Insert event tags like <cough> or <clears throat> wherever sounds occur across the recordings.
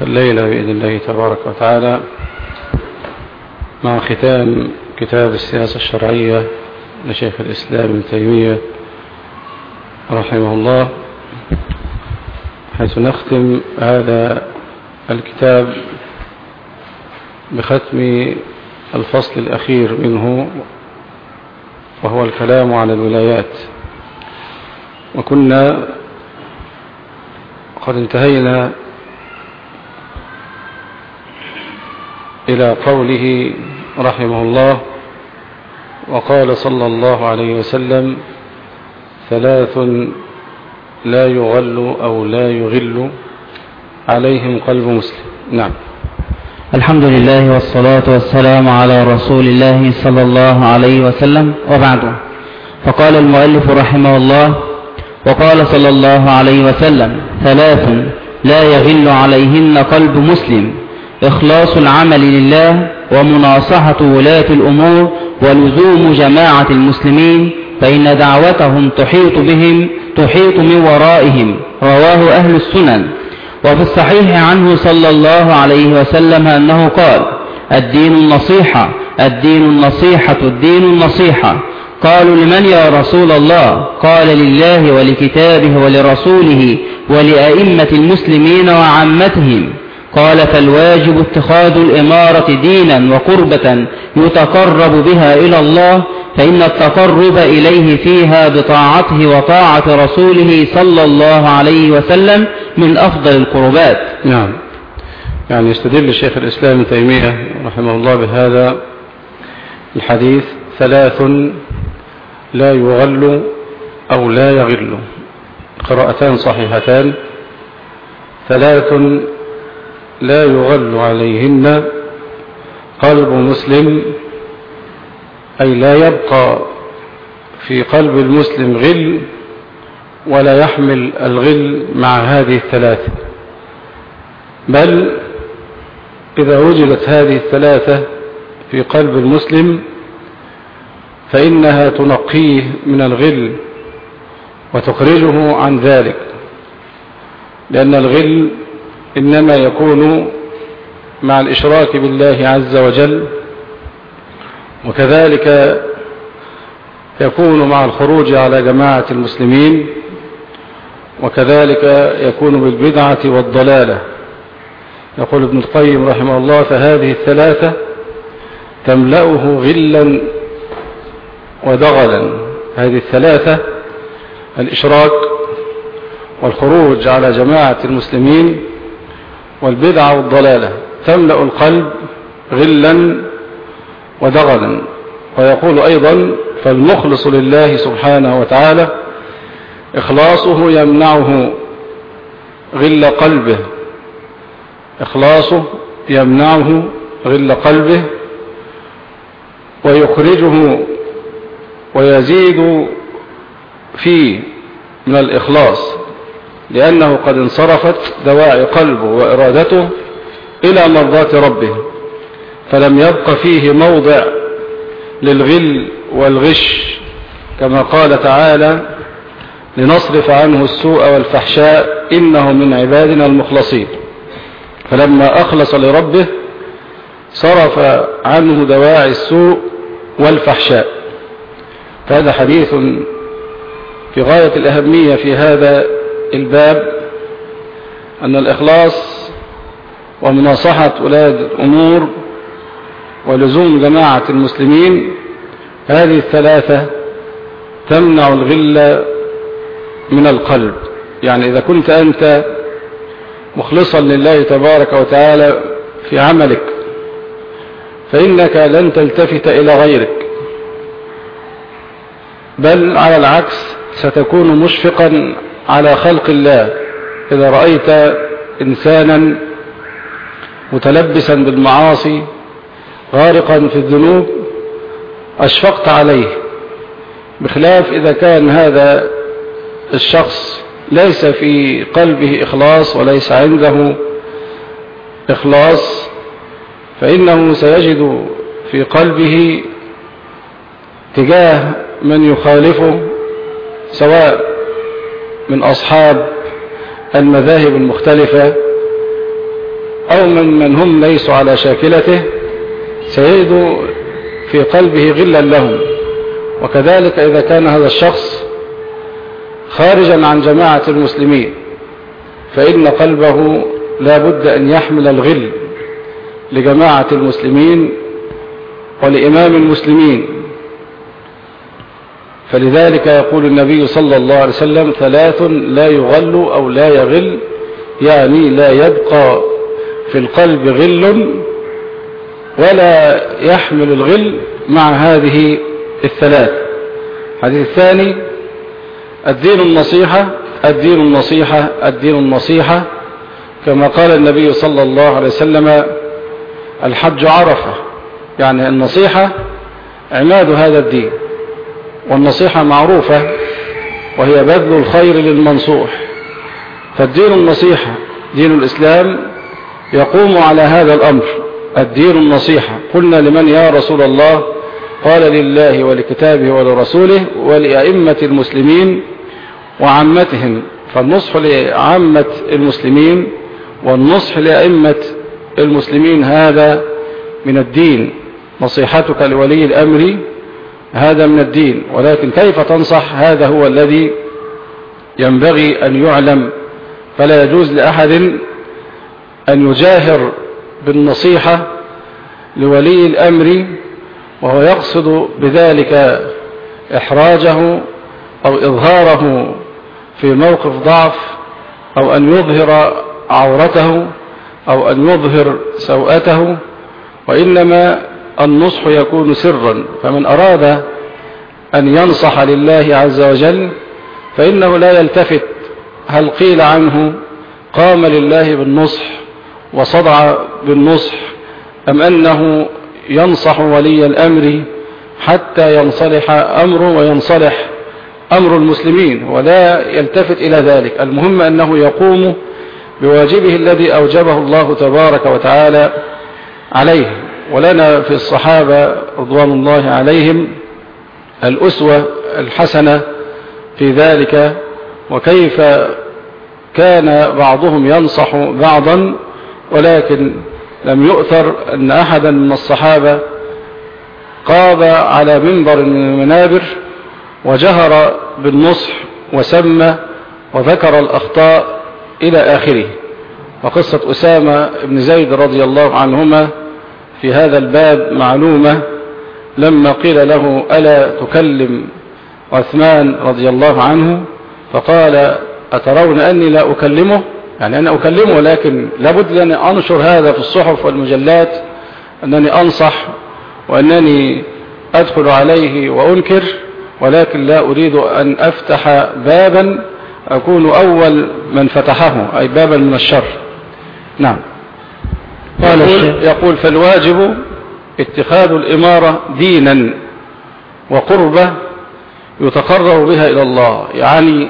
فالليلة بإذن الله تبارك وتعالى مع ختام كتاب السياسة الشرعية لشيخ الإسلام ابن تيمية رحمه الله حيث نختم هذا الكتاب بختم الفصل الأخير منه وهو الكلام عن الولايات. وكنا قد انتهينا إلى قوله رحمه الله وقال صلى الله عليه وسلم ثلاث لا يغل أو لا يغل عليهم قلب مسلم. نعم. الحمد لله والصلاة والسلام على رسول الله صلى الله عليه وسلم. وبعده فقال المؤلف رحمه الله وقال صلى الله عليه وسلم ثلاث لا يغل عليهن قلب مسلم. إخلاص العمل لله ومناصحة ولاة الأمور ولزوم جماعة المسلمين فإن دعوتهم تحيط بهم تحيط من ورائهم. رواه أهل السنن. وفي الصحيح عنه صلى الله عليه وسلم أنه قال الدين النصيحة الدين النصيحة الدين النصيحة. قالوا لمن يا رسول الله؟ قال لله ولكتابه ولرسوله ولأئمة المسلمين وعامتهم قال فالواجب اتخاذ الإمارة دينا وقربة يتقرب بها إلى الله فإن التقرب إليه فيها بطاعته وطاعة رسوله صلى الله عليه وسلم من أفضل القربات. نعم. يعني يستدل الشيخ الإسلام ابن تيمية رحمه الله بهذا الحديث ثلاث لا يغل أو لا يغل. قراءتان صحيحتان. ثلاث لا يغل عليهن. قلب مسلم أي لا يبقى في قلب المسلم غل ولا يحمل الغل مع هذه الثلاثة. بل إذا وجدت هذه الثلاثة في قلب المسلم فإنها تنقيه من الغل وتخرجه عن ذلك. لأن الغل إنما يكون مع الإشراك بالله عز وجل وكذلك يكون مع الخروج على جماعة المسلمين وكذلك يكون بالبدعة والضلالة. يقول ابن القيم رحمه الله فهذه الثلاثة تملأه غلا ودغلا. هذه الثلاثة الإشراك والخروج على جماعة المسلمين والبدعة والضلالة. تملأ القلب غلا ودغلا. ويقول أيضا فالمخلص لله سبحانه وتعالى إخلاصه يمنعه غل قلبه. إخلاصه يمنعه غل قلبه. ويخرجه ويزيد فيه من الإخلاص. لأنه قد انصرفت دواعي قلبه وإرادته إلى مرضاة ربه فلم يبق فيه موضع للغل والغش كما قال تعالى لنصرف عنه السوء والفحشاء إنه من عبادنا المخلصين فلما أخلص لربه صرف عنه دواعي السوء والفحشاء. فهذا حديث في غاية الأهمية في هذا الباب أن الإخلاص ومناصحة أولاد الأمور ولزوم جماعة المسلمين هذه الثلاثة تمنع الغل من القلب. يعني إذا كنت أنت مخلصا لله تبارك وتعالى في عملك فإنك لن تلتفت إلى غيرك. بل على العكس ستكون مشفقا على خلق الله. إذا رأيت إنسانا متلبسا بالمعاصي غارقا في الذنوب أشفقت عليه. بخلاف إذا كان هذا الشخص ليس في قلبه إخلاص وليس عنده إخلاص فإنه سيجد في قلبه تجاه من يخالفه سواء من أصحاب المذاهب المختلفة أو من من هم ليسوا على شاكلته سيجد في قلبه غلا لهم. وكذلك إذا كان هذا الشخص خارجا عن جماعة المسلمين فإن قلبه لا بد أن يحمل الغل لجماعة المسلمين ولإمام المسلمين. فلذلك يقول النبي صلى الله عليه وسلم ثلاث لا يغل أو لا يغل يعني لا يبقى في القلب غل ولا يحمل الغل مع هذه الثلاث. الحديث الثاني الدين النصيحة الدين النصيحة الدين النصيحة. كما قال النبي صلى الله عليه وسلم الحج عرفة يعني النصيحة عماد هذا الدين. والنصيحة معروفة وهي بذل الخير للمنصوح. فالدين النصيحة دين الإسلام يقوم على هذا الأمر. الدين النصيحة قلنا لمن يا رسول الله؟ قال لله ولكتابه ولرسوله ولأئمة المسلمين وعامتهم. فالنصح لعامة المسلمين والنصح لأئمة المسلمين هذا من الدين. نصيحتك لولي الأمر هذا من الدين ولكن كيف تنصح؟ هذا هو الذي ينبغي أن يعلم. فلا يجوز لأحد أن يجاهر بالنصيحة لولي الأمر وهو يقصد بذلك إحراجه أو إظهاره في موقف ضعف أو أن يظهر عورته أو أن يظهر سوءته وإنما النصح يكون سرا فمن أراد أن ينصح لله عز وجل فإنه لا يلتفت. هل قيل عنه قام لله بالنصح وصدع بالنصح أم أنه ينصح ولي الأمر حتى ينصلح أمره وينصلح أمر المسلمين؟ ولا يلتفت إلى ذلك. المهم أنه يقوم بواجبه الذي أوجبه الله تبارك وتعالى عليه. ولنا في الصحابة رضوان الله عليهم الأسوة الحسنة في ذلك وكيف كان بعضهم ينصح بعضا ولكن لم يؤثر أن أحدا من الصحابة قاب على منبر من المنابر وجهر بالنصح وسمى وذكر الأخطاء إلى آخره. وقصة أسامة بن زيد رضي الله عنهما في هذا الباب معلومة لما قيل له ألا تكلم عثمان رضي الله عنه فقال أترون أني لا أكلمه؟ يعني أنا أكلمه لكن لابد أن أنشر هذا في الصحف والمجلات أنني أنصح وأنني أدخل عليه وأنكر ولكن لا أريد أن أفتح بابا أكون أول من فتحه أي بابا من الشر. نعم. قال يقول, يقول فالواجب اتخاذ الإمارة دينا وقربة يتقرب بها إلى الله. يعني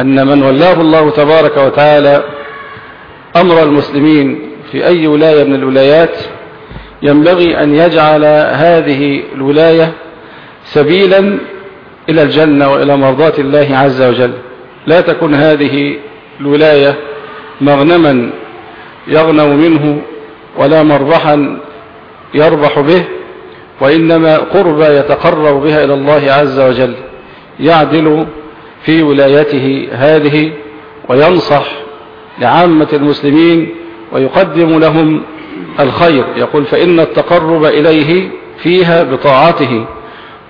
أن من ولاه الله تبارك وتعالى أمر المسلمين في أي ولاية من الولايات ينبغي أن يجعل هذه الولاية سبيلا إلى الجنة وإلى مرضات الله عز وجل. لا تكن هذه الولاية مغنما يغنم منه ولا مربحا يربح به وإنما قربى يتقرب بها إلى الله عز وجل يعدل في ولايته هذه وينصح لعامة المسلمين ويقدم لهم الخير. يقول فإن التقرب إليه فيها بطاعته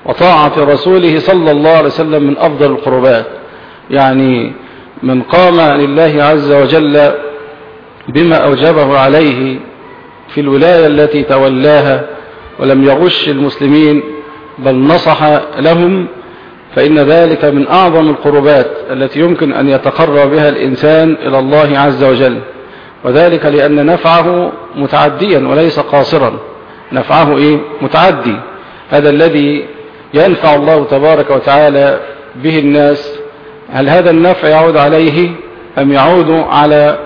وطاعة رسوله صلى الله عليه وسلم من أفضل القربات يعني من قام لله عز وجل بما أوجبه عليه في الولاية التي تولاها ولم يغش المسلمين بل نصح لهم فإن ذلك من أعظم القربات التي يمكن أن يتقرب بها الإنسان إلى الله عز وجل. وذلك لأن نفعه متعديا وليس قاصرا. نفعه إيه؟ متعدي. هذا الذي ينفع الله تبارك وتعالى به الناس. هل هذا النفع يعود عليه أم يعود على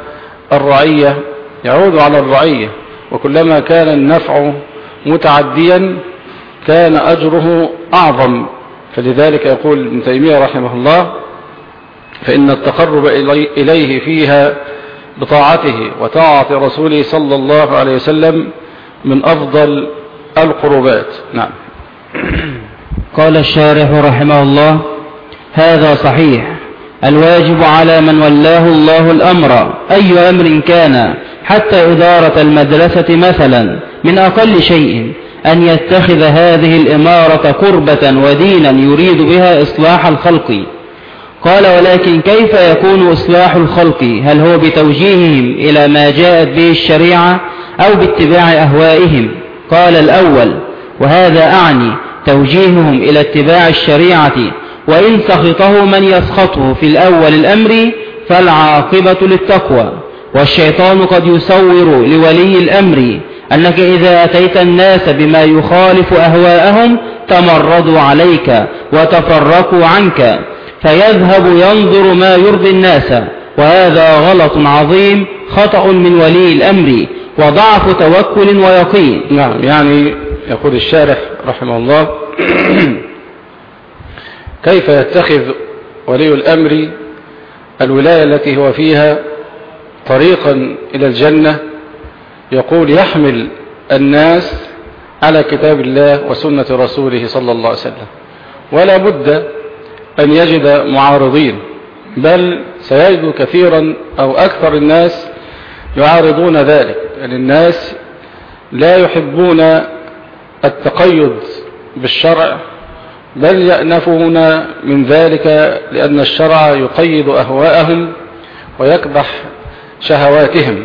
الرعية يعود على الرعية. وكلما كان النفع متعديا كان أجره أعظم. فلذلك يقول ابن تيمية رحمه الله فإن التقرب إليه فيها بطاعته وطاعة رسوله صلى الله عليه وسلم من أفضل القربات. نعم. قال الشارح رحمه الله هذا صحيح. الواجب على من ولاه الله الأمر أي أمر كان حتى إدارة المدرسة مثلا من أقل شيء أن يتخذ هذه الإمارة قربة ودينا يريد بها إصلاح الخلق. قال ولكن كيف يكون إصلاح الخلق؟ هل هو بتوجيههم إلى ما جاءت به الشريعة أو باتباع أهوائهم؟ قال الأول وهذا أعني توجيههم إلى اتباع الشريعة وإن سخطه من يسخطه في الأول الأمر فالعاقبة للتقوى. والشيطان قد يصور لولي الأمر أنك إذا أتيت الناس بما يخالف أهواءهم تمردوا عليك وتفرقوا عنك فيذهب ينظر ما يرضي الناس. وهذا غلط عظيم خطأ من ولي الأمر وضعف توكل ويقين. نعم يعني يقول الشارح رحمه الله <clears throat> كيف يتخذ ولي الأمر الولاية التي هو فيها طريقا إلى الجنة؟ يقول يحمل الناس على كتاب الله وسنة رسوله صلى الله عليه وسلم. ولا بد أن يجد معارضين بل سيجد كثيرا أو أكثر الناس يعارضون ذلك. يعني الناس لا يحبون التقيد بالشرع بل يأنفون من ذلك لأن الشرع يقيد أهواءهم ويكبح شهواتهم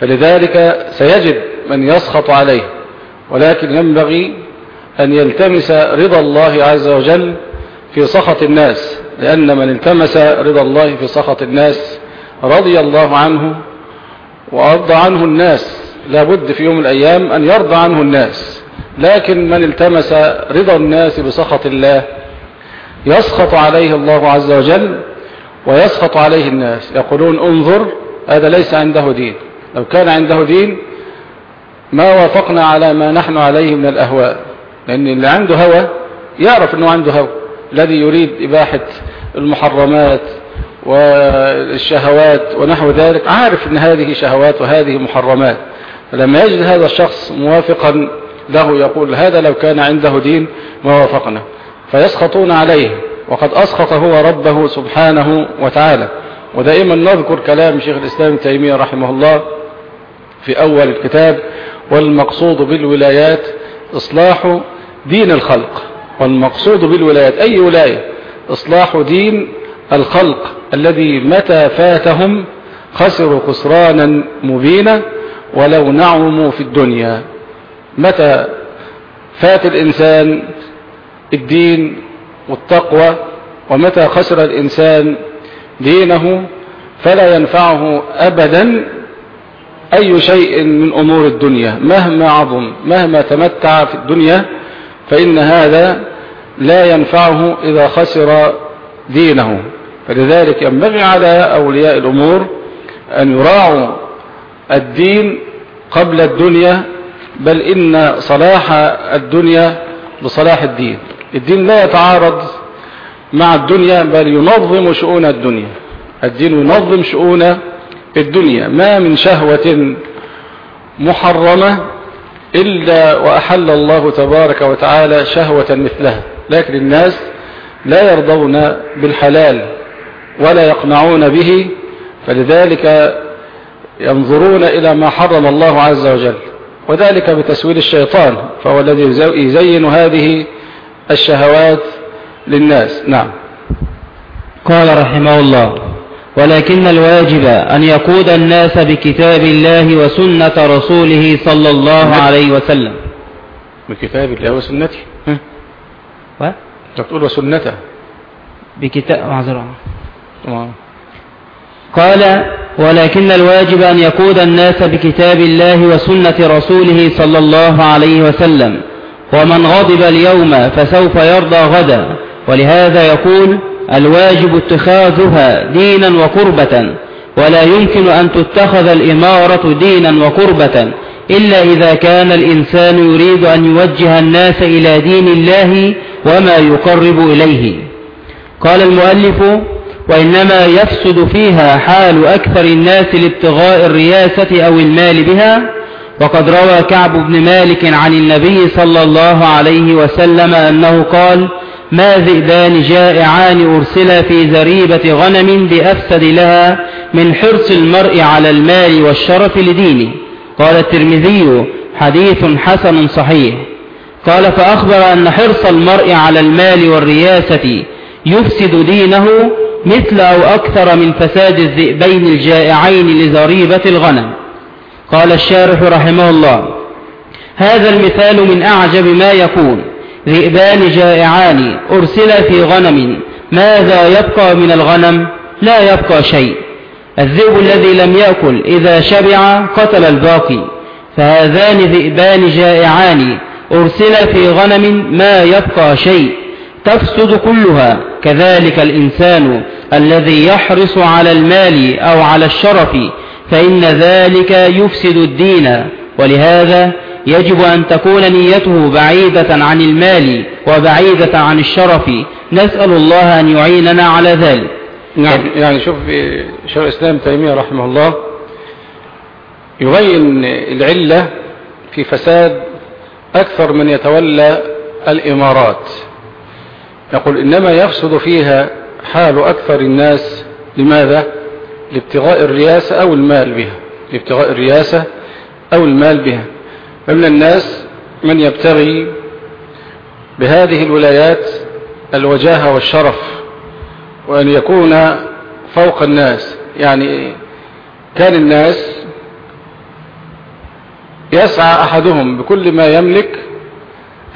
فلذلك سيجد من يسخط عليه ولكن ينبغي أن يلتمس رضا الله عز وجل في سخط الناس لأن من التمس رضا الله في سخط الناس رضي الله عنه وأرضى عنه الناس لابد في يوم الأيام أن يرضى عنه الناس. لكن من التمس رضا الناس بسخط الله يسخط عليه الله عز وجل ويسخط عليه الناس. يقولون انظر هذا ليس عنده دين. لو كان عنده دين ما وافقنا على ما نحن عليه من الأهواء. لأن اللي عنده هوى يعرف أنه عنده هوى. الذي يريد إباحة المحرمات والشهوات ونحو ذلك عارف أن هذه شهوات وهذه محرمات. فلما يجد هذا الشخص موافقا له يقول هذا لو كان عنده دين ما وافقنا. فيسخطون عليه وقد أسخط هو ربه سبحانه وتعالى. ودائما نذكر كلام شيخ الإسلام تيمية رحمه الله في أول الكتاب والمقصود بالولايات إصلاح دين الخلق. والمقصود بالولايات أي ولاية؟ إصلاح دين الخلق الذي متى فاتهم خسروا خسرانا مبينا ولو نعموا في الدنيا. متى فات الإنسان الدين والتقوى ومتى خسر الإنسان دينه فلا ينفعه أبدا أي شيء من أمور الدنيا. مهما عظم مهما تمتع في الدنيا فإن هذا لا ينفعه إذا خسر دينه. فلذلك ينبغي على أولياء الأمور أن يراعوا الدين قبل الدنيا بل إن صلاح الدنيا بصلاح الدين. الدين لا يتعارض مع الدنيا بل ينظم شؤون الدنيا. الدين ينظم شؤون الدنيا. ما من شهوة محرمة إلا وأحل الله تبارك وتعالى شهوة مثلها. لكن الناس لا يرضون بالحلال ولا يقنعون به فلذلك ينظرون إلى ما حرم الله عز وجل. وذلك بتسويل الشيطان فهو الذي يزين هذه الشهوات للناس. نعم. قال رحمه الله ولكن الواجب أن يقود الناس بكتاب الله وسنة رسوله صلى الله عليه وسلم. بكتاب الله وسنته؟ و؟ تقول وسنته. بكتاب معذرة. قال ولكن الواجب أن يقود الناس بكتاب الله وسنة رسوله صلى الله عليه وسلم. ومن غضب اليوم فسوف يرضى غدا. ولهذا يقول الواجب اتخاذها دينا وقربة. ولا يمكن أن تتخذ الإمارة دينا وقربة. إلا إذا كان الإنسان يريد أن يوجه الناس إلى دين الله وما يقرب إليه. قال المؤلف وإنما يفسد فيها حال أكثر الناس لابتغاء الرياسة أو المال بها. وقد روى كعب بن مالك عن النبي صلى الله عليه وسلم أنه قال ما ذئبان جائعان أرسلا في زريبة غنم بأفسد لها من حرص المرء على المال والشرف لدينه قال الترمذي حديث حسن صحيح قال فأخبر أن حرص المرء على المال والرياسة يفسد دينه مثل أو أكثر من فساد الذئبين الجائعين لزريبة الغنم. قال الشارح رحمه الله هذا المثال من أعجب ما يكون. ذئبان جائعان أرسل في غنم. ماذا يبقى من الغنم؟ لا يبقى شيء. الذئب الذي لم يأكل إذا شبع قتل الباقي. فهذان ذئبان جائعان أرسل في غنم ما يبقى شيء. تفسد كلها. كذلك الإنسان الذي يحرص على المال أو على الشرف فإن ذلك يفسد الدين. ولهذا يجب أن تكون نيته بعيدة عن المال وبعيدة عن الشرف. نسأل الله أن يعيننا على ذلك. نعم. يعني شوف شيخ الإسلام تيمية رحمه الله يبين العلة في فساد أكثر من يتولى الإمارات. يقول إنما يفسد فيها حال أكثر الناس لماذا؟ لابتغاء الرياسة أو المال بها. لابتغاء الرياسة أو المال بها. فمن الناس من يبتغي بهذه الولايات الوجاهة والشرف وأن يكون فوق الناس. يعني كان الناس يسعى أحدهم بكل ما يملك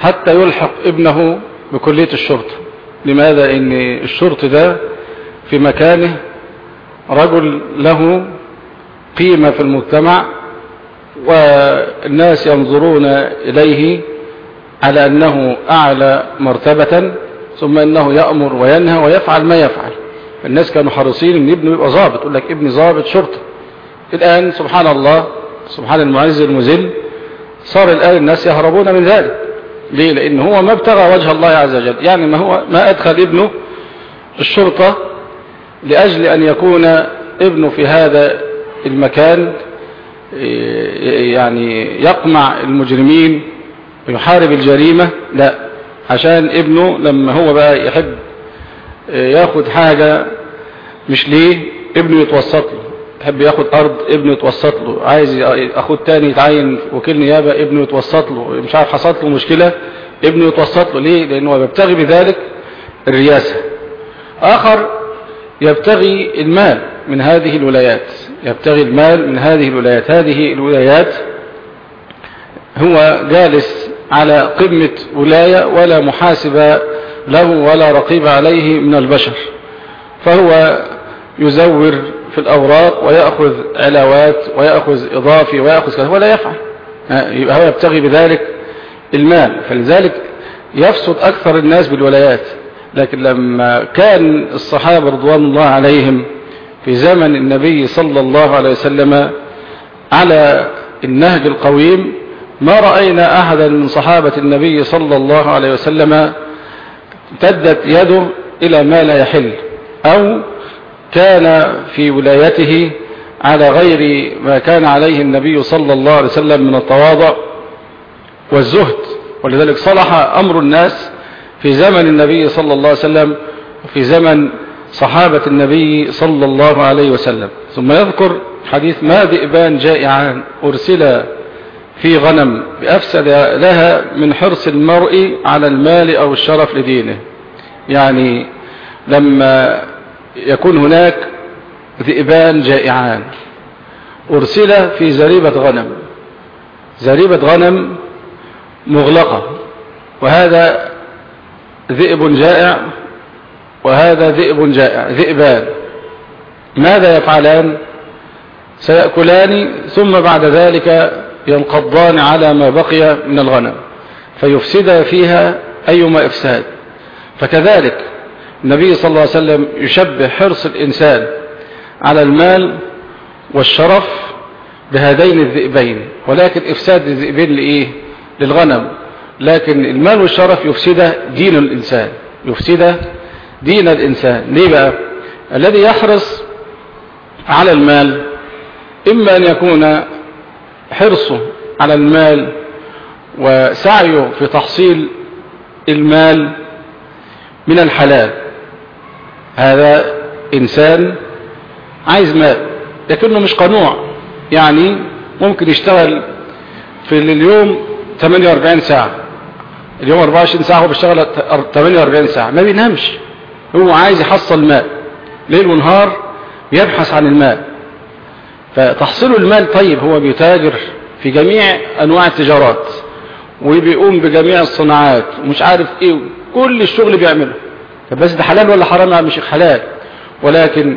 حتى يلحق ابنه بكلية الشرطة. لماذا إن الشرط ده في مكانه رجل له قيمة في المجتمع والناس ينظرون إليه على أنه أعلى مرتبة ثم أنه يأمر وينهى ويفعل ما يفعل. الناس كانوا حريصين إن ابنه يبقى ضابط يقول لك ابني ضابط شرطة الآن سبحان الله سبحان المعز المذل صار الآن الناس يهربون من ذلك. ليه؟ لأن هو ما ابتغى وجه الله عز وجل. يعني ما هو ما أدخل ابنه الشرطة لأجل أن يكون ابنه في هذا المكان يعني يقمع المجرمين ويحارب الجريمة. لا عشان ابنه لما هو بقى يحب ياخد حاجة مش ليه ابنه يتوسط له. يحب ياخد أرض ابنه يتوسط له عايز اخد تاني يتعين وكيل نيابة ابنه يتوسط له مش عارف حصلت له مشكلة ابنه يتوسط له ليه؟ لأنه بيبتغي بذلك الرياسة آخر يبتغي المال من هذه الولايات يبتغي المال من هذه الولايات. هذه الولايات هو جالس على قمة ولاية ولا محاسب له ولا رقيب عليه من البشر فهو يزور في الأوراق ويأخذ علاوات ويأخذ إضافي ويأخذ كذا ولا يفعل. يبقى هو يبتغي بذلك المال. فلذلك يفسد أكثر الناس بالولايات. لكن لما كان الصحابة رضوان الله عليهم في زمن النبي صلى الله عليه وسلم على النهج القويم ما رأينا أحدا من صحابة النبي صلى الله عليه وسلم تدت يده إلى ما لا يحل أو كان في ولايته على غير ما كان عليه النبي صلى الله عليه وسلم من التواضع والزهد. ولذلك صلح أمر الناس في زمن النبي صلى الله عليه وسلم وفي زمن صحابة النبي صلى الله عليه وسلم. ثم يذكر حديث ما ذئبان جائعان أرسل في غنم بأفسد لها من حرص المرء على المال أو الشرف لدينه. يعني لما يكون هناك ذئبان جائعان. أرسل في زريبة غنم. زريبة غنم مغلقة. وهذا ذئب جائع وهذا ذئب جائع ذئبان. ماذا يفعلان؟ سيأكلان ثم بعد ذلك ينقضان على ما بقي من الغنم فيفسد فيها أيما إفساد. فكذلك النبي صلى الله عليه وسلم يشبه حرص الإنسان على المال والشرف بهذين الذئبين ولكن إفساد الذئبين لإيه؟ للغنم. لكن المال والشرف يفسد دين الإنسان يفسد دين الإنسان. ليه بقى؟ الذي يحرص على المال إما أن يكون حرصه على المال وسعيه في تحصيل المال من الحلال. هذا إنسان عايز مال لكنه مش قنوع. يعني ممكن يشتغل في اليوم 48 ساعة اليوم 24 ساعة هو بيشتغل 48 ساعة ما بينامش. هو عايز يحصل مال ليل ونهار يبحث عن المال. فتحصيل المال طيب هو بيتاجر في جميع أنواع التجارات وبيقوم بجميع الصناعات ومش عارف إيه كل الشغل بيعمله. طب بس ده حلال ولا حرام؟ يا مش حلال. ولكن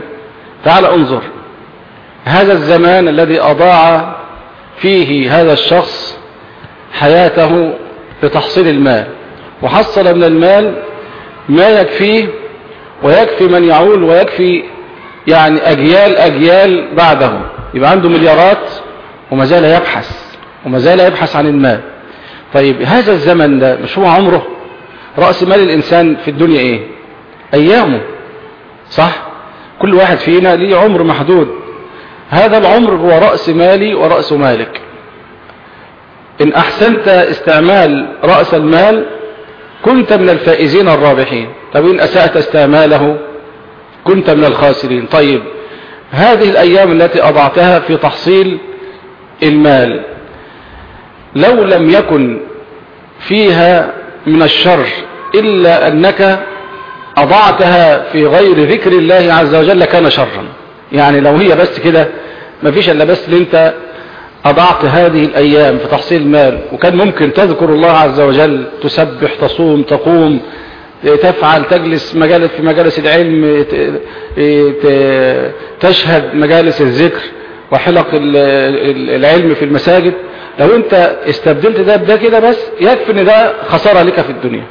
تعال انظر. هذا الزمان الذي أضاع فيه هذا الشخص حياته لتحصيل المال. وحصل من المال ما يكفيه ويكفي من يعول ويكفي يعني أجيال أجيال بعده. يبقى عنده مليارات وما زال يبحث وما زال يبحث عن المال. طيب هذا الزمن ده مش هو عمره. رأس مال الإنسان في الدنيا إيه؟ أيامه صح؟ كل واحد فينا ليه عمر محدود. هذا العمر هو رأس مالي ورأس مالك. إن أحسنت استعمال رأس المال كنت من الفائزين الرابحين. طب إن أسأت استعماله كنت من الخاسرين. طيب هذه الأيام التي أضعتها في تحصيل المال لو لم يكن فيها من الشر إلا أنك أضعتها في غير ذكر الله عز وجل كان شرا. يعني لو هي بس كده ما فيش إلا بس أنت أضعت هذه الأيام في تحصيل المال. وكان ممكن تذكر الله عز وجل تسبح تصوم تقوم تفعل تجلس مجالس في مجالس العلم تشهد مجالس الذكر وحلق العلم في المساجد. لو أنت استبدلت ده بده كده بس يكفي إن ده خسارة لك في الدنيا.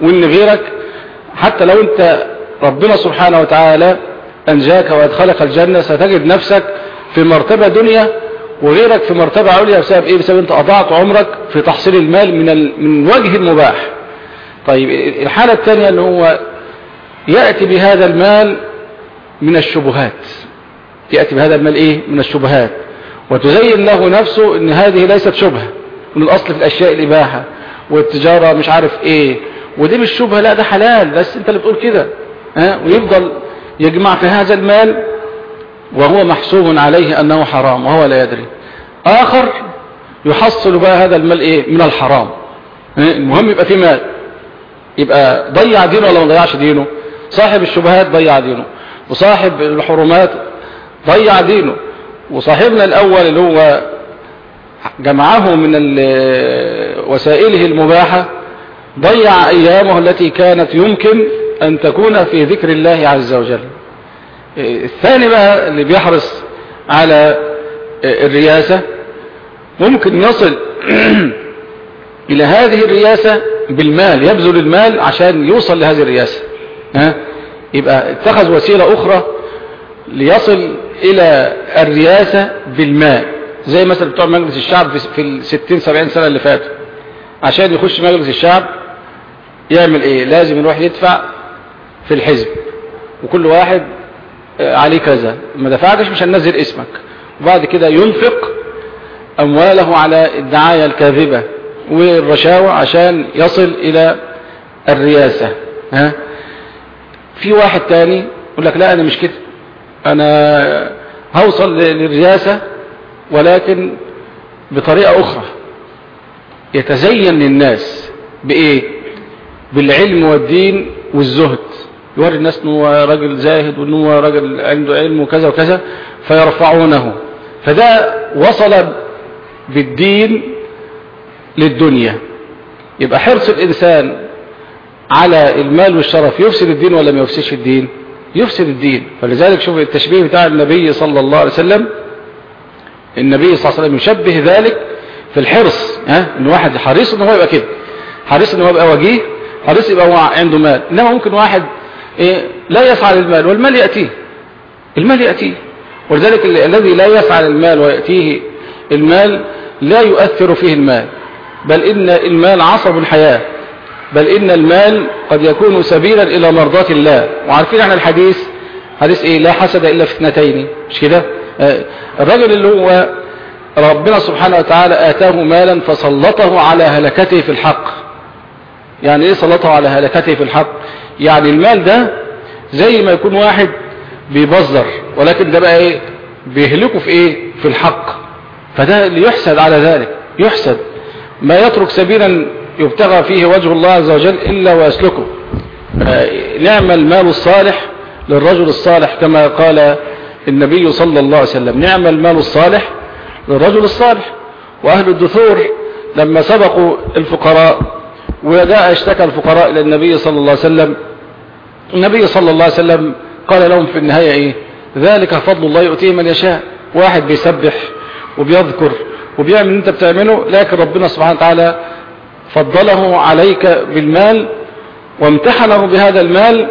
وإن غيرك حتى لو انت ربنا سبحانه وتعالى انجاك وادخلك الجنة ستجد نفسك في مرتبة دنيا وغيرك في مرتبة عليا بسبب إيه؟ بسبب أنت اضعت عمرك في تحصيل المال من, ال... من وجه المباح طيب الحالة الثانية ان هو يأتي بهذا المال من الشبهات. يأتي بهذا المال إيه؟ من الشبهات. وتزين له نفسه إن هذه ليست شبهة من الأصل في الأشياء الإباحة والتجارة مش عارف إيه. ودي مش شبهة لا ده حلال بس انت اللي بتقول كده ها؟ ويفضل يجمع في هذا المال وهو محسوب عليه أنه حرام وهو لا يدري. آخر يحصل بقى هذا المال إيه؟ من الحرام. المهم يبقى في مال. يبقى ضيع دينه ولا ما ضيعش دينه؟ صاحب الشبهات ضيع دينه وصاحب الحرمات ضيع دينه وصاحبنا الأول اللي هو جمعه من وسائله المباحة ضيع أيامه التي كانت يمكن أن تكون في ذكر الله عز وجل. الثاني بقى اللي بيحرص على الرياسة ممكن يصل <clears throat> إلى هذه الرياسة بالمال يبذل المال عشان يوصل لهذه الرياسة ها؟ يبقى اتخذ وسيلة أخرى ليصل إلى الرياسة بالمال. زي مثلا بتوع مجلس الشعب في الستين سبعين سنة اللي فاتوا. عشان يخش مجلس الشعب يعمل إيه؟ لازم يروح يدفع في الحزب. وكل واحد عليه كذا. ما دفعتش مش هننزل اسمك. وبعد كده ينفق أمواله على الدعاية الكاذبة والرشاوى عشان يصل إلى الرياسة ها؟ في واحد تاني يقول لك لا أنا مش كده. أنا هوصل للرياسة ولكن بطريقة أخرى. يتزين للناس بإيه؟ بالعلم والدين والزهد. يوري الناس أنه هو راجل زاهد وأنه هو راجل عنده علم وكذا وكذا فيرفعونه. فده وصل بالدين للدنيا. يبقى حرص الإنسان على المال والشرف يفسد الدين ولا ما يفسدش الدين؟ يفسد الدين. فلذلك شوف التشبيه بتاع النبي صلى الله عليه وسلم. النبي صلى الله عليه وسلم يشبه ذلك في الحرص. ها؟ إن واحد حريص إن هو يبقى كده. حريص إن هو يبقى وجيه. حريص يبقى هو عنده مال. إنما ممكن واحد إيه لا يسعى للمال والمال يأتيه. المال يأتيه. ولذلك الذي لا يسعى للمال ويأتيه المال لا يؤثر فيه المال. بل إن المال عصب الحياة. بل إن المال قد يكون سبيلا إلى مرضاة الله. وعارفين إحنا الحديث؟ حديث إيه؟ لا حسد إلا في اثنتين. مش كده؟ آه الرجل اللي هو ربنا سبحانه وتعالى آتاه مالا فسلطه على هلكته في الحق. يعني إيه سلطه على هلكته في الحق؟ يعني المال ده زي ما يكون واحد بيبذر ولكن ده بقى إيه؟ بيهلكه في إيه؟ في الحق. فده اللي يحسد على ذلك يحسد. ما يترك سبيلا يبتغى فيه وجه الله عز وجل إلا ويسلكه. نعم المال الصالح للرجل الصالح كما قال النبي صلى الله عليه وسلم. نعم المال الصالح للرجل الصالح. وأهل الدثور لما سبقوا الفقراء وجاء اشتكى الفقراء إلى النبي صلى الله عليه وسلم. النبي صلى الله عليه وسلم قال لهم في النهاية إيه؟ ذلك فضل الله يؤتيه من يشاء. واحد بيسبح وبيذكر وبيعمل انت بتعمله لكن ربنا سبحانه وتعالى فضله عليك بالمال وامتحنه بهذا المال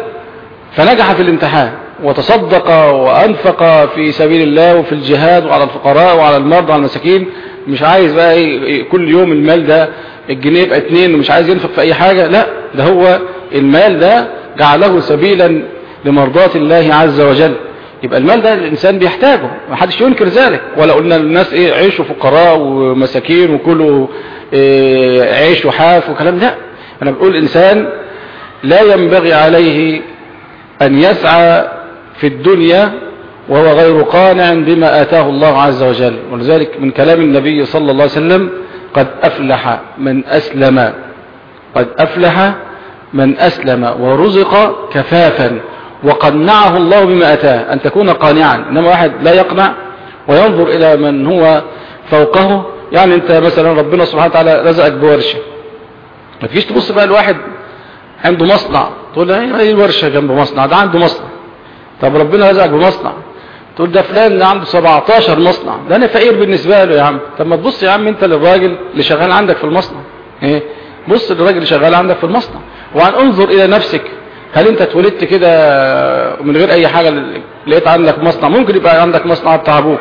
فنجح في الامتحان. وتصدق وأنفق في سبيل الله وفي الجهاد وعلى الفقراء وعلى المرضى وعلى المساكين مش عايز بقى إيه كل يوم المال ده الجنيه يبقى اتنين ومش عايز ينفق في أي حاجة. لا ده هو المال ده جعله سبيلا لمرضاة الله عز وجل. يبقى المال ده الإنسان بيحتاجه ما حدش ينكر ذلك. ولا قلنا للناس إيه عيشوا فقراء ومساكين وكلوا إيه عيش وحاف وكلام. لا أنا بقول الانسان لا ينبغي عليه أن يسعى في الدنيا وهو غير قانع بما آتاه الله عز وجل. ولذلك من كلام النبي صلى الله عليه وسلم قد أفلح من أسلم قد أفلح من أسلم ورزق كفافا. وقنعه الله بما أتاه. أن تكون قانعا. إنما واحد لا يقنع وينظر إلى من هو فوقه. يعني أنت مثلا ربنا سبحانه وتعالى رزقك بورشة. ما تجيش تبص بقى الواحد عنده مصنع. تقول له إيه ورشة جنب مصنع؟ ده عنده مصنع. طب ربنا رزقك بمصنع. تقول ده فلان اللي عنده 17 مصنع. ده أنا فقير بالنسبة له يا عم. طب ما تبص يا عم أنت للراجل اللي شغال عندك في المصنع. إيه؟ بص للراجل اللي شغال عندك في المصنع. وعن انظر إلى نفسك. هل أنت اتولدت كده من غير أي حاجة؟ لقيت عندك مصنع. ممكن يبقى عندك مصنع بتاع أبوك.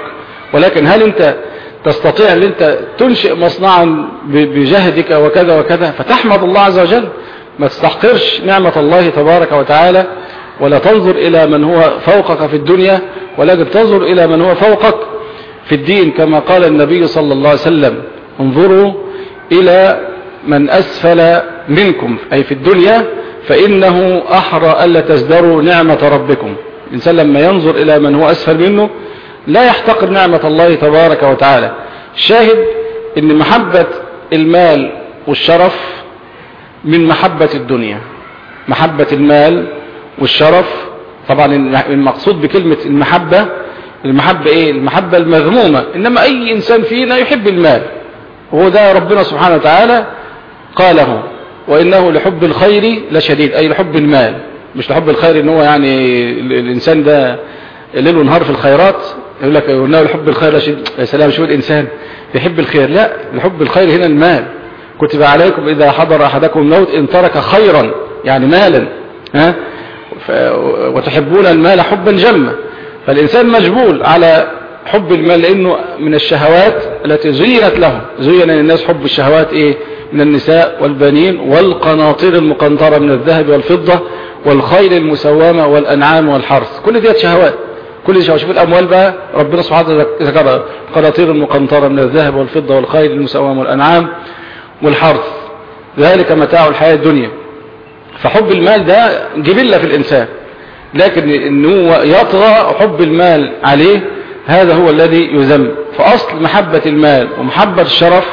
ولكن هل أنت تستطيع أن أنت تنشئ مصنعا بجهدك وكذا وكذا؟ فتحمد الله عز وجل. ما تستحقرش نعمة الله تبارك وتعالى. ولا تنظر إلى من هو فوقك في الدنيا ولكن تنظر إلى من هو فوقك في الدين كما قال النبي صلى الله عليه وسلم. انظروا إلى من أسفل منكم أي في الدنيا فإنه أحرى ألا تزدروا نعمة ربكم. الإنسان لما ينظر إلى من هو أسفل منه لا يحتقر نعمة الله تبارك وتعالى. الشاهد إن محبة المال والشرف من محبة الدنيا. محبة المال والشرف. طبعا المقصود بكلمة المحبة المحبة إيه؟ المحبة المذمومة. إنما أي إنسان فينا يحب المال. وهو ده ربنا سبحانه وتعالى قاله وإنه لحب الخير لشديد أي لحب المال. مش لحب الخير إن هو يعني الإنسان ده ليل ونهار في الخيرات. يقول لك إنه لحب الخير لشديد. يا سلام شو الإنسان يحب الخير. لا لحب الخير هنا المال. كتب عليكم إذا حضر أحدكم الموت إن ترك خيرا يعني مالا ها. وتحبون المال حبا جما. فالإنسان مجبول على حب المال لأنه من الشهوات التي زينت له. زين للناس حب الشهوات إيه؟ من النساء والبنين والقناطير المقنطرة من الذهب والفضة والخيل المسومة والأنعام والحرث. كل دي شهوات. كل شهوات. شوف الأموال بقى ربنا سبحانه ذكرها. قناطير المقنطرة من الذهب والفضة والخيل المسومة والأنعام والحرث. ذلك متاع الحياة الدنيا. فحب المال ده جبلة في الإنسان. لكن أنه يطغى حب المال عليه هذا هو الذي يذم. فأصل محبة المال ومحبة الشرف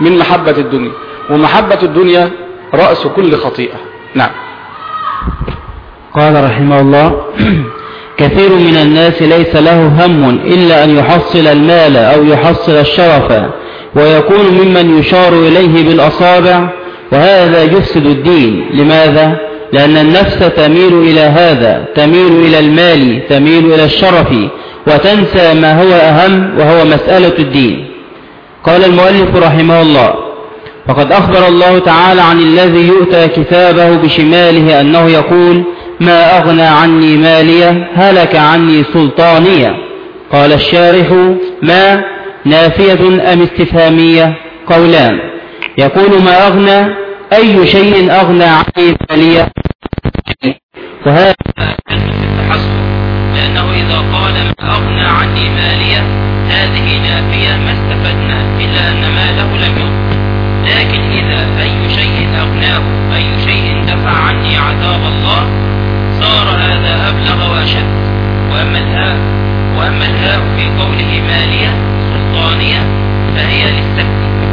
من محبة الدنيا. ومحبة الدنيا رأس كل خطيئة. نعم. قال رحمه الله كثير من الناس ليس له هم إلا أن يحصل المال أو يحصل الشرف ويكون ممن يشار إليه بالأصابع وهذا يفسد الدين. لماذا؟ لأن النفس تميل إلى هذا تميل إلى المال تميل إلى الشرف وتنسى ما هو أهم وهو مسألة الدين. قال المؤلف رحمه الله وقد أخبر الله تعالى عن الذي يؤتى كتابه بشماله أنه يقول ما أغنى عني مالية هلك عني سلطانية قال الشارح ما نافية أم استفهامية؟ قولان يقول ما أغنى أي شيء أغنى عني المالية وهذا لأنه إذا قال ما أغنى عني مالية هذه نافية ما استفدنا إلا أن ماله لم يغن. لكن إذا أي شيء أغناه أي شيء دفع عني عذاب الله صار هذا أبلغ وأشد. وأما الهاء وأما الهاء في قوله مالية سلطانية فهي للسكت.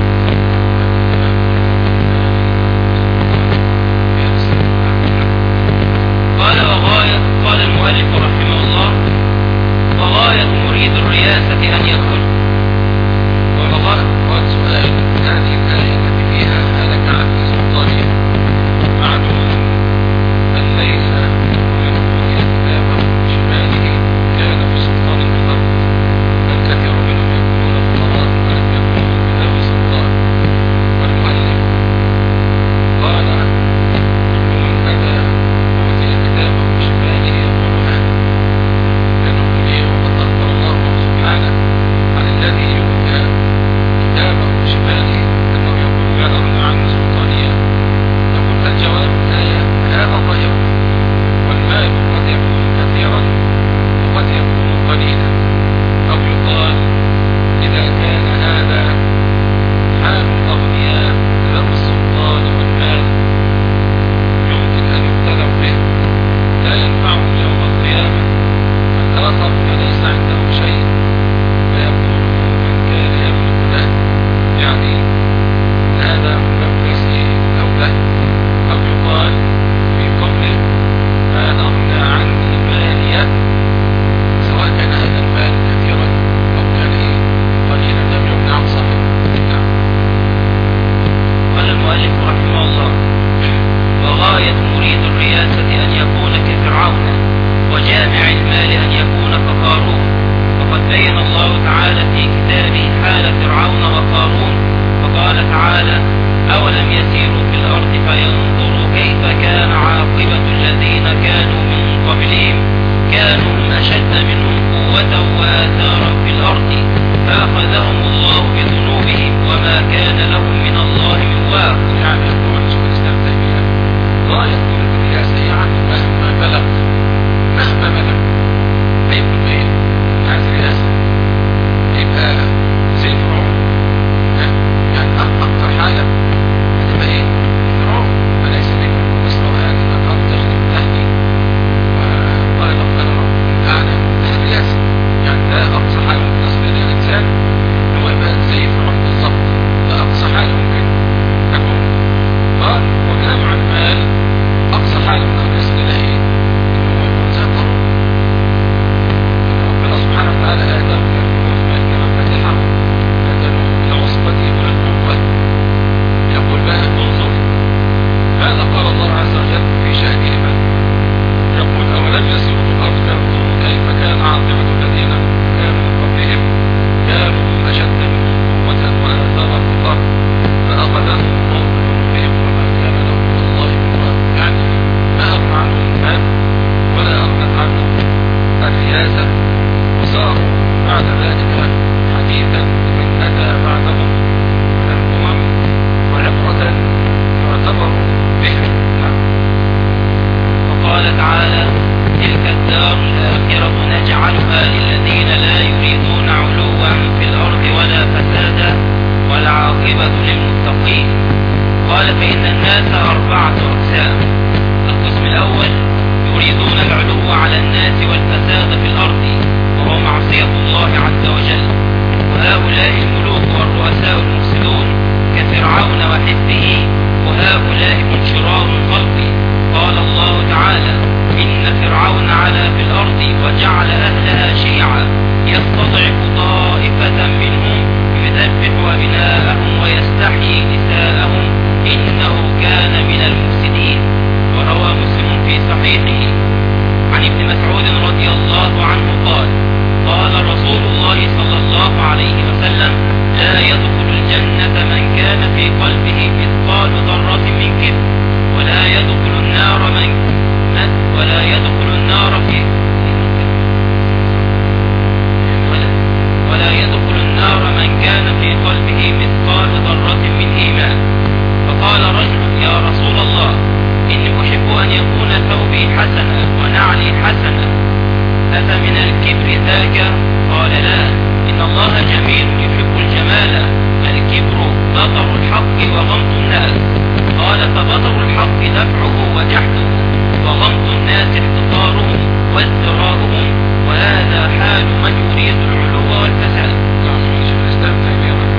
العاقبة للمتقين. قال فإن الناس أربعة أقسام. القسم الأول يريدون العلو على الناس والفساد في الأرض وهو معصية الله عز وجل. وهؤلاء الملوك والرؤساء المفسدون كفرعون وحزبه وهؤلاء منشرار الخلق. قال الله تعالى إن فرعون علا في الأرض وجعل أهلها شيعا. يستضعف طائفة منهم يذبح أبناءهم ويستحيي نساءهم. إنه كان من المفسدين. وروى مسلم في صحيحه. عن ابن مسعود رضي الله عنه قال قال رسول الله صلى الله عليه وسلم لا يدخل الجنة من كان في قلبه مثقال ذرة من كبر ولا يدخل النار من ولا يدخل النار في من كان في قلبه مثقال ذرة من إيمان. فقال رجل يا رسول الله إني أحب أن يكون ثوبي حسنا ونعلي حسنا. أفمن الكبر ذاك؟ قال لا. إن الله جميل يحب الجمال. الكبر بطر الحق وغمط الناس. قال فبطر الحق دفعه وجحده وغمط الناس احتقارهم وازدراؤهم. وهذا حال من يريد العلو والفساد. Thank you.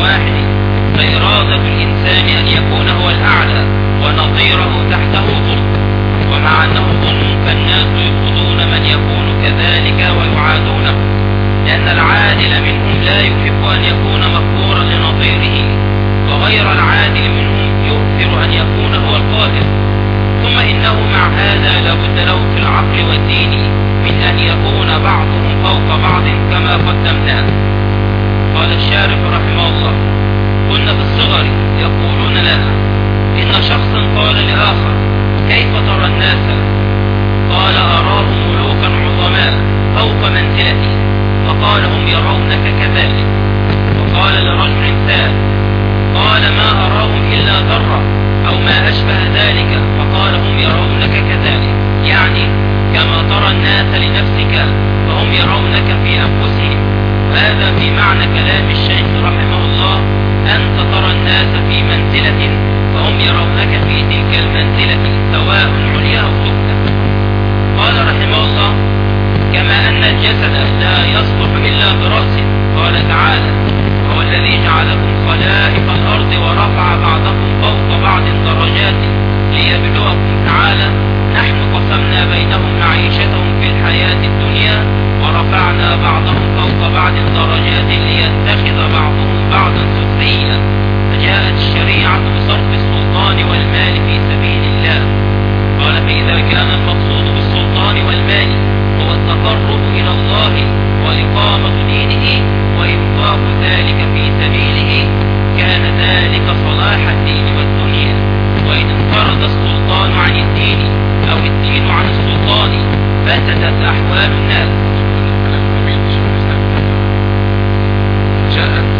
واحد فإرادة الإنسان أن يكون هو الأعلى ونظيره تحته ظلم ومع أنه ظلم فالناس يبغضون من يكون كذلك ويعادونه لأن العادل منهم لا يحب أن يكون مغفورا لنظيره وغير العادل منهم يؤثر أن يكون هو القادر ثم إنه مع هذا لابد له في العقل والدين من أن يكون بعضهم فوق بعض كما قدمناه قال الشارح رحمه الله. كنا في الصغر يقولون لنا إن شخصا قال لآخر كيف ترى الناس؟ قال أراهم ملوكا عظماء فوق منزلتي فقال هم يرونك كذلك. وقال لرجل ثالث قال ما أراهم إلا ذرة أو ما أشبه ذلك فقال هم يرونك كذلك. يعني كما ترى الناس لنفسك فهم يرونك في أنفسهم. وهذا في معنى كلام الشيخ رحمه الله؟ أنت ترى الناس في منزلة فهم يرونك في تلك المنزلة سواء عليا أو سفلى قال رحمه الله كما أن الجسد لا يصلح إلا برأسه قال تعالى هو الذي جعلكم خلائف الأرض ورفع بعضكم فوق بعض درجات ليبلوكم. تعالى نحن قسمنا بينهم معيشتهم في الحياة الدنيا ورفعنا بعضهم بعض درجات ليتخذ بعضهم بعضا سخريا فجاءت الشريعة بصرف السلطان والمال في سبيل الله. قال فإذا كان المقصود بالسلطان والمال هو التقرب إلى الله وإقامة دينه وإنفاق ذلك في سبيله. كان ذلك صلاح الدين والدنيا وإن انفرد السلطان عن الدين أو الدين عن السلطان فسدت أحوال الناس. جاءت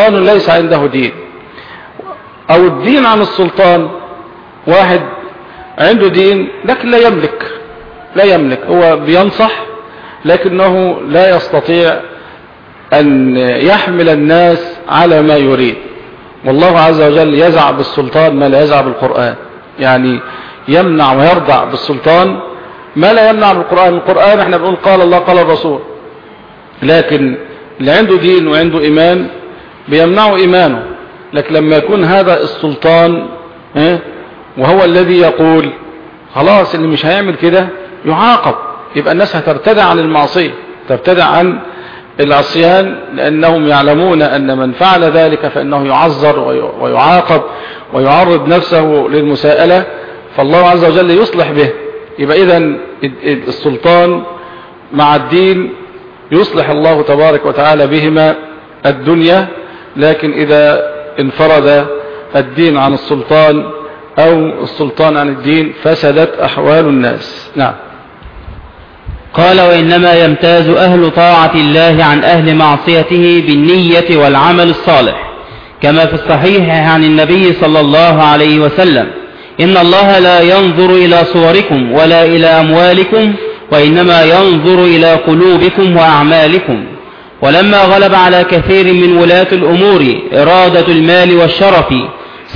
سلطان ليس عنده دين. أو الدين عن السلطان واحد عنده دين لكن لا يملك لا يملك. هو بينصح لكنه لا يستطيع أن يحمل الناس على ما يريد. والله عز وجل يزع بالسلطان ما لا يزع بالقرآن. يعني يمنع ويرضع بالسلطان ما لا يمنع بالقرآن. القرآن إحنا بنقول قال الله قال الرسول. لكن اللي عنده دين وعنده إيمان بيمنعه إيمانه. لكن لما يكون هذا السلطان وهو الذي يقول خلاص اللي مش هيعمل كده يعاقب. يبقى الناس هترتدع عن المعصية ترتدع عن العصيان لأنهم يعلمون أن من فعل ذلك فإنه يعذر وي- ويعاقب ويعرض نفسه للمساءلة. فالله عز وجل يصلح به. يبقى إذا السلطان مع الدين يصلح الله تبارك وتعالى بهما الدنيا. لكن إذا انفرد الدين عن السلطان أو السلطان عن الدين فسدت أحوال الناس. نعم. قال وإنما يمتاز أهل طاعة الله عن أهل معصيته بالنية والعمل الصالح كما في الصحيح عن النبي صلى الله عليه وسلم إن الله لا ينظر إلى صوركم ولا إلى أموالكم وإنما ينظر إلى قلوبكم وأعمالكم. ولما غلب على كثير من ولاة الأمور إرادة المال والشرف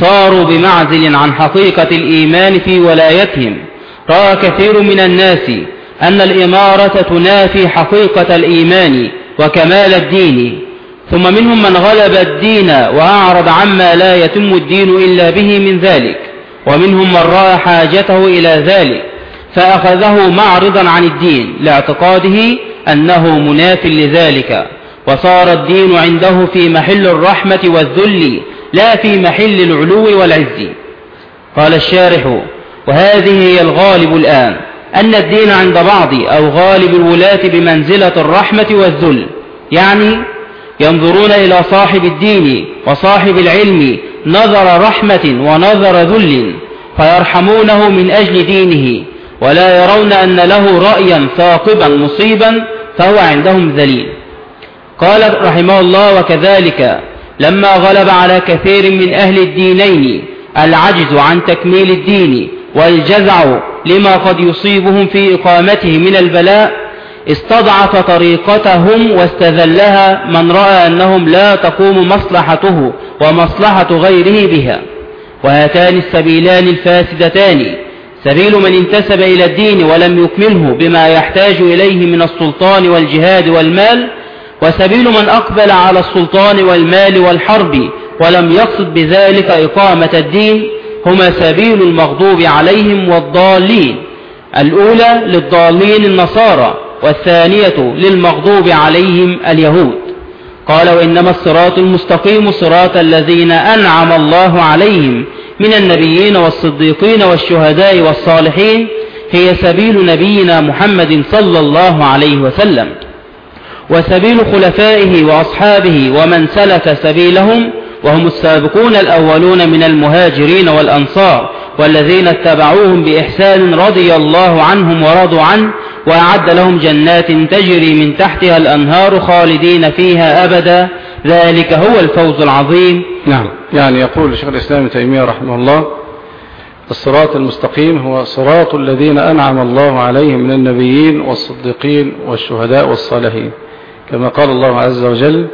صاروا بمعزل عن حقيقة الإيمان في ولايتهم. رأى كثير من الناس أن الإمارة تنافي حقيقة الإيمان وكمال الدين. ثم منهم من غلب الدين وأعرض عما لا يتم الدين إلا به من ذلك. ومنهم من رأى حاجته إلى ذلك فأخذه معرضا عن الدين لاعتقاده أنه مناف لذلك وصار الدين عنده في محل الرحمة والذل لا في محل العلو والعز. قال الشارح وهذه هي الغالب الآن أن الدين عند بعض أو غالب الولاة بمنزلة الرحمة والذل. يعني ينظرون إلى صاحب الدين وصاحب العلم نظر رحمة ونظر ذل فيرحمونه من أجل دينه ولا يرون أن له رأيا ثاقبا مصيبا فهو عندهم ذليل. قال رحمه الله وكذلك لما غلب على كثير من أهل الدينين العجز عن تكميل الدين والجزع لما قد يصيبهم في إقامته من البلاء استضعف طريقتهم واستذلها من رأى أنهم لا تقوم مصلحته ومصلحة غيره بها. وهاتان السبيلان الفاسدتان سبيل من انتسب إلى الدين ولم يكمله بما يحتاج إليه من السلطان والجهاد والمال وسبيل من أقبل على السلطان والمال والحرب ولم يقصد بذلك إقامة الدين هما سبيل المغضوب عليهم والضالين الأولى للضالين النصارى والثانية للمغضوب عليهم اليهود. قال وإنما الصراط المستقيم صراط الذين أنعم الله عليهم من النبيين والصديقين والشهداء والصالحين هي سبيل نبينا محمد صلى الله عليه وسلم. وسبيل خلفائه وأصحابه ومن سلك سبيلهم وهم السابقون الأولون من المهاجرين والأنصار والذين اتبعوهم بإحسان رضي الله عنهم ورضوا عنه وأعد لهم جنات تجري من تحتها الأنهار خالدين فيها أبدا. ذلك هو الفوز العظيم. نعم. يعني يقول شيخ الإسلام تيمية رحمه الله الصراط المستقيم هو صراط الذين أنعم الله عليهم من النبيين والصديقين والشهداء والصالحين. كما قال الله عز وجل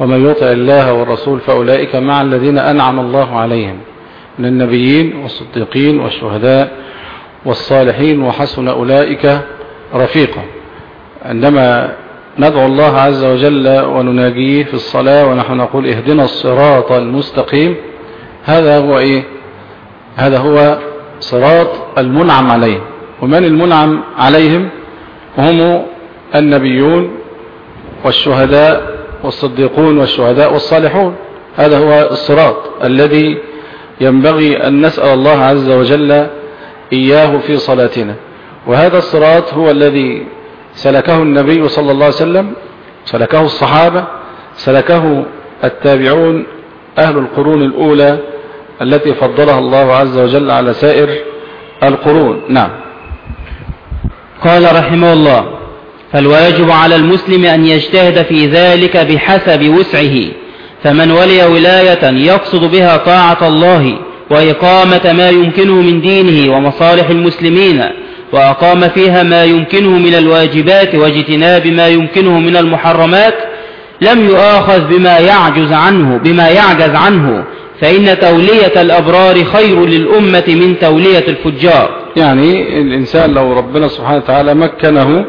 ومن يطع الله والرسول فأولئك مع الذين أنعم الله عليهم. من النبيين والصديقين والشهداء والصالحين وحسن أولئك رفيقا. عندما ندعو الله عز وجل ونناجيه في الصلاة ونحن نقول اهدنا الصراط المستقيم هذا هو إيه؟ هذا هو صراط المنعم عليهم. ومن المنعم عليهم؟ هم النبيون والشهداء والصديقون والشهداء والصالحون. هذا هو الصراط الذي ينبغي أن نسأل الله عز وجل إياه في صلاتنا. وهذا الصراط هو الذي سلكه النبي صلى الله عليه وسلم سلكه الصحابة سلكه التابعون أهل القرون الأولى التي فضلها الله عز وجل على سائر القرون. نعم. قال رحمه الله فالواجب على المسلم أن يجتهد في ذلك بحسب وسعه فمن ولي ولاية يقصد بها طاعة الله وإقامة ما يمكنه من دينه ومصالح المسلمين وأقام فيها ما يمكنه من الواجبات واجتناب ما يمكنه من المحرمات لم يؤاخذ بما يعجز عنه بما يعجز عنه فإن تولية الأبرار خير للأمة من تولية الفجار. يعني الإنسان لو ربنا سبحانه وتعالى مكنه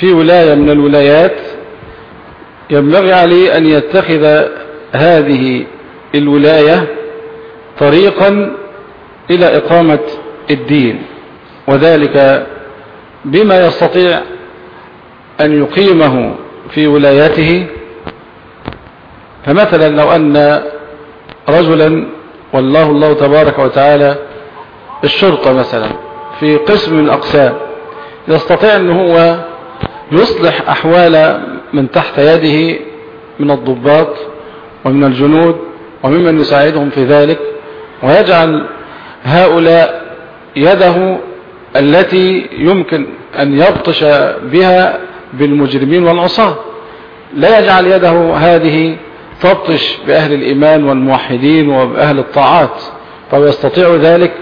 في ولاية من الولايات ينبغي عليه أن يتخذ هذه الولاية طريقا إلى إقامة الدين وذلك بما يستطيع أن يقيمه في ولايته فمثلا لو أن رجلا والله الله تبارك وتعالى الشرطة مثلا في قسم من الأقسام يستطيع أن هو يصلح أحوال من تحت يده من الضباط ومن الجنود وممن يساعدهم في ذلك ويجعل هؤلاء يده التي يمكن أن يبطش بها بالمجرمين والعصاة. لا يجعل يده هذه تبطش بأهل الإيمان والموحدين وبأهل الطاعات فهو يستطيع ذلك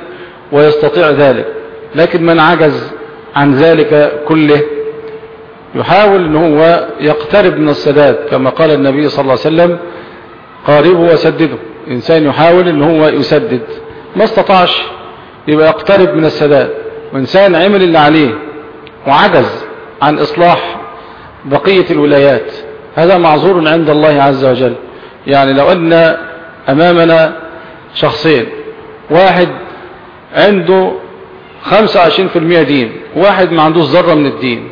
ويستطيع ذلك. لكن من عجز عن ذلك كله يحاول ان هو يقترب من السداد كما قال النبي صلى الله عليه وسلم قاربوا وسددوا إنسان يحاول ان هو يسدد. ما استطاعش يبقى يقترب من السداد. وإنسان عمل اللي عليه وعجز عن إصلاح بقية الولايات. هذا معذور عند الله عز وجل. يعني لو أن أمامنا شخصين واحد عنده 25% دين واحد ما عندوش ذرة من الدين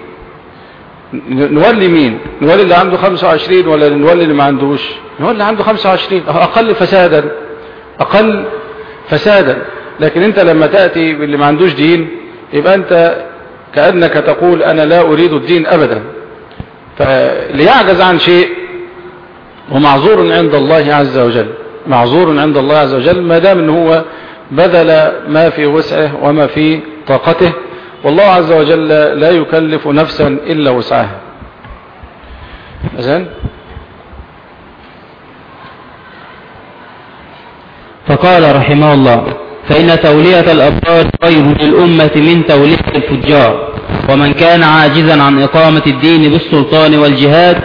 نولي مين؟ نولي اللي عنده 25 ولا نولي اللي ما عندوش؟ نولي اللي عنده 25 أقل فسادا أقل فسادا. لكن أنت لما تأتي باللي ما عندوش دين يبقى أنت كأنك تقول أنا لا أريد الدين ابدا. فليعجز عن شيء ومعذور عند الله عز وجل. معذور عند الله عز وجل ما دام ان هو بذل ما في وسعه وما في طاقته والله عز وجل لا يكلف نفسا إلا وسعها. أذن؟ فقال رحمه الله فإن تولية الأبرار خير للأمة من تولية الفجار. ومن كان عاجزا عن إقامة الدين بالسلطان والجهاد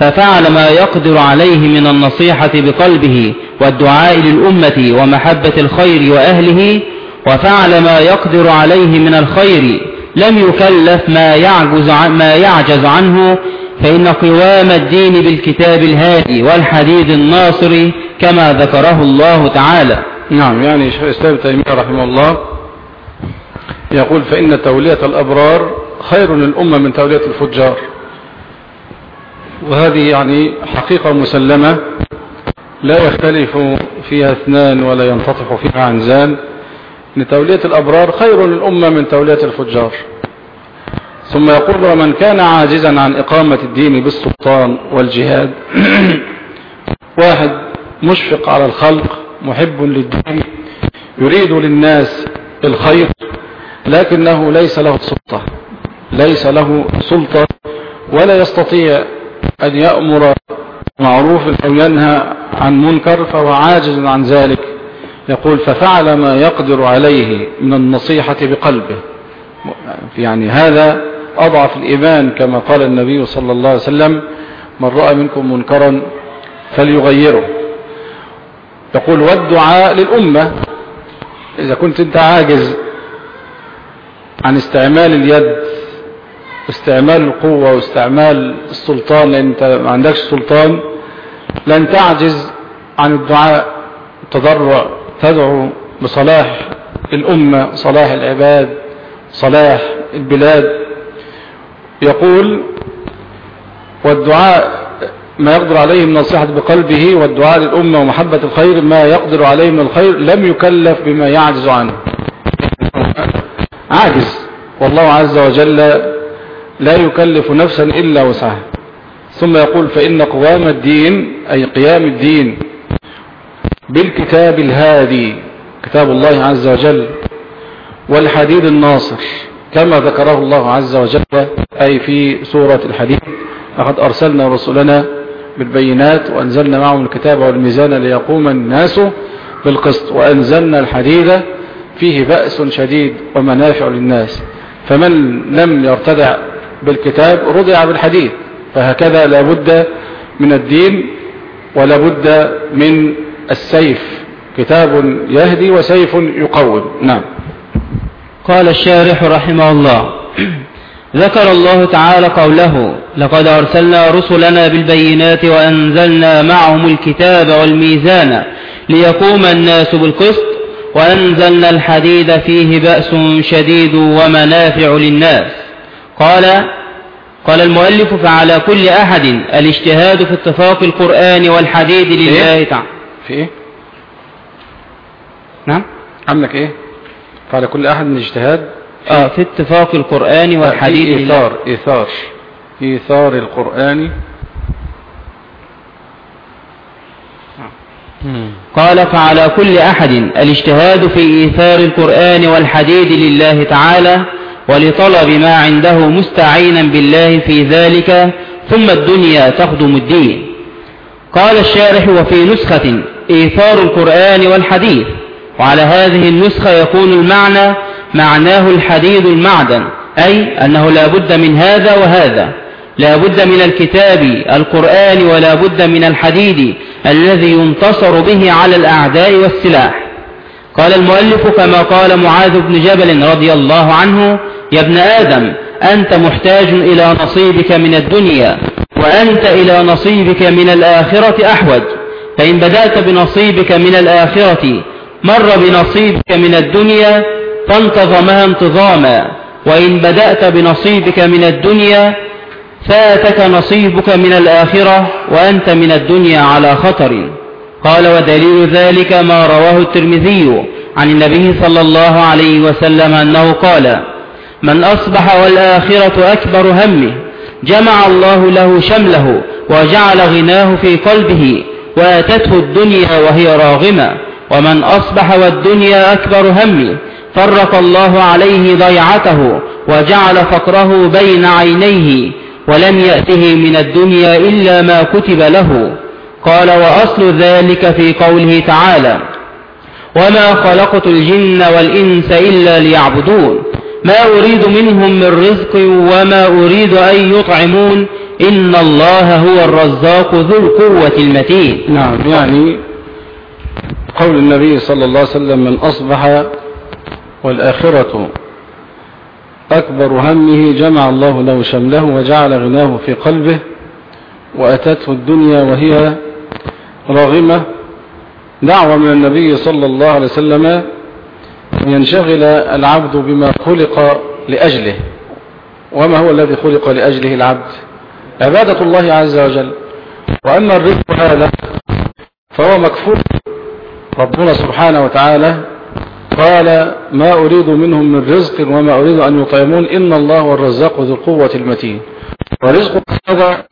ففعل ما يقدر عليه من النصيحة بقلبه والدعاء للأمة ومحبة الخير وأهله وفعل ما يقدر عليه من الخير لم يكلف ما يعجز, ما يعجز عنه فإن قوام الدين بالكتاب الهادي والحديد الناصر كما ذكره الله تعالى. نعم يعني شيخ الإسلام تيمية رحمه الله يقول فإن تولية الأبرار خير للأمة من تولية الفجار. وهذه يعني حقيقة مسلمة لا يختلف فيها اثنان ولا ينتطح فيها عنزان. ان تولية الأبرار خير للأمة من تولية الفجار. ثم يقول ومن كان عاجزا عن إقامة الدين بالسلطان والجهاد <clears throat> واحد مشفق على الخلق محب للدين يريد للناس الخير لكنه ليس له سلطة ليس له سلطة ولا يستطيع أن يأمر معروف أو ينهى عن منكر فهو عاجز عن ذلك. يقول ففعل ما يقدر عليه من النصيحة بقلبه. يعني هذا أضعف الإيمان كما قال النبي صلى الله عليه وسلم من رأى منكم منكرا فليغيره. يقول والدعاء للأمة. إذا كنت أنت عاجز عن استعمال اليد واستعمال القوة واستعمال السلطان لأن أنت ما عندكش سلطان لن تعجز عن الدعاء. التضرع تدعو بصلاح الأمة صلاح العباد صلاح البلاد. يقول والدعاء ما يقدر عليه من النصيحة بقلبه والدعاء للأمة ومحبة الخير ما يقدر عليه من الخير لم يكلف بما يعجز عنه. عاجز. والله عز وجل لا يكلف نفسا إلا وسعها. ثم يقول فإن قوام الدين أي قيام الدين بالكتاب الهادي كتاب الله عز وجل والحديد الناصر كما ذكره الله عز وجل أي في سورة الحديد لقد أرسلنا رسلنا بالبينات وأنزلنا معهم الكتاب والميزان ليقوم الناس بالقسط وأنزلنا الحديد فيه بأس شديد ومنافع للناس فمن لم يرتدع بالكتاب رضع بالحديد فهكذا لابد من الدين ولابد من السيف كتاب يهدي وسيف يقوم. نعم. قال الشارح رحمه الله ذكر الله تعالى قوله لقد أرسلنا رسلنا بالبينات وأنزلنا معهم الكتاب والميزان ليقوم الناس بالقسط وأنزلنا الحديد فيه بأس شديد ومنافع للناس. قال قال المؤلف فعلى كل أحد الاجتهاد في اتفاق القرآن والحديد لله تعالى. في إيه؟ نعم؟ عندك إيه؟ قال كل أحد من اجتهاد آه في اتفاق القرآن والحديد في لله. إيثار إيثار إيثار القرآن. قال فعلى كل أحد الاجتهاد في إيثار القرآن والحديد لله تعالى ولطلب ما عنده مستعينا بالله في ذلك ثم الدنيا تخدم الدين. قال الشارح وفي نسخة إيثار القرآن والحديث وعلى هذه النسخة يكون المعنى معناه الحديد المعدن أي أنه لا بد من هذا وهذا. لا بد من الكتاب القرآن ولا بد من الحديد الذي ينتصر به على الأعداء والسلاح. قال المؤلف كما قال معاذ بن جبل رضي الله عنه يا ابن آدم أنت محتاج إلى نصيبك من الدنيا وأنت إلى نصيبك من الآخرة أحوج. فإن بدأت بنصيبك من الآخرة مر بنصيبك من الدنيا فانتظمها انتظاما. وإن بدأت بنصيبك من الدنيا فاتك نصيبك من الآخرة وأنت من الدنيا على خطر. قال ودليل ذلك ما رواه الترمذي عن النبي صلى الله عليه وسلم أنه قال من أصبح والآخرة أكبر همه جمع الله له شمله وجعل غناه في قلبه واتته الدنيا وهي راغمة. ومن أصبح والدنيا أكبر همه فرق الله عليه ضيعته وجعل فقره بين عينيه ولم يأته من الدنيا إلا ما كتب له. قال وأصل ذلك في قوله تعالى وما خلقت الجن والإنس إلا ليعبدون. ما أريد منهم من رزق وما أريد أن يطعمون إن الله هو الرزاق ذو القوة المتين. نعم يعني قول النبي صلى الله عليه وسلم من أصبح والآخرة أكبر همه جمع الله له شمله وجعل غناه في قلبه وأتته الدنيا وهي راغمة. دعوة من النبي صلى الله عليه وسلم أن ينشغل العبد بما خلق لأجله. وما هو الذي خلق لأجله العبد؟ عبادة الله عز وجل. وأن الرزق هذا فهو مكفور ربنا سبحانه وتعالى قال ما أريد منهم من رزق وما أريد أن يطعمون إن الله هو الرزاق ذو القوة المتين. ورزق هذا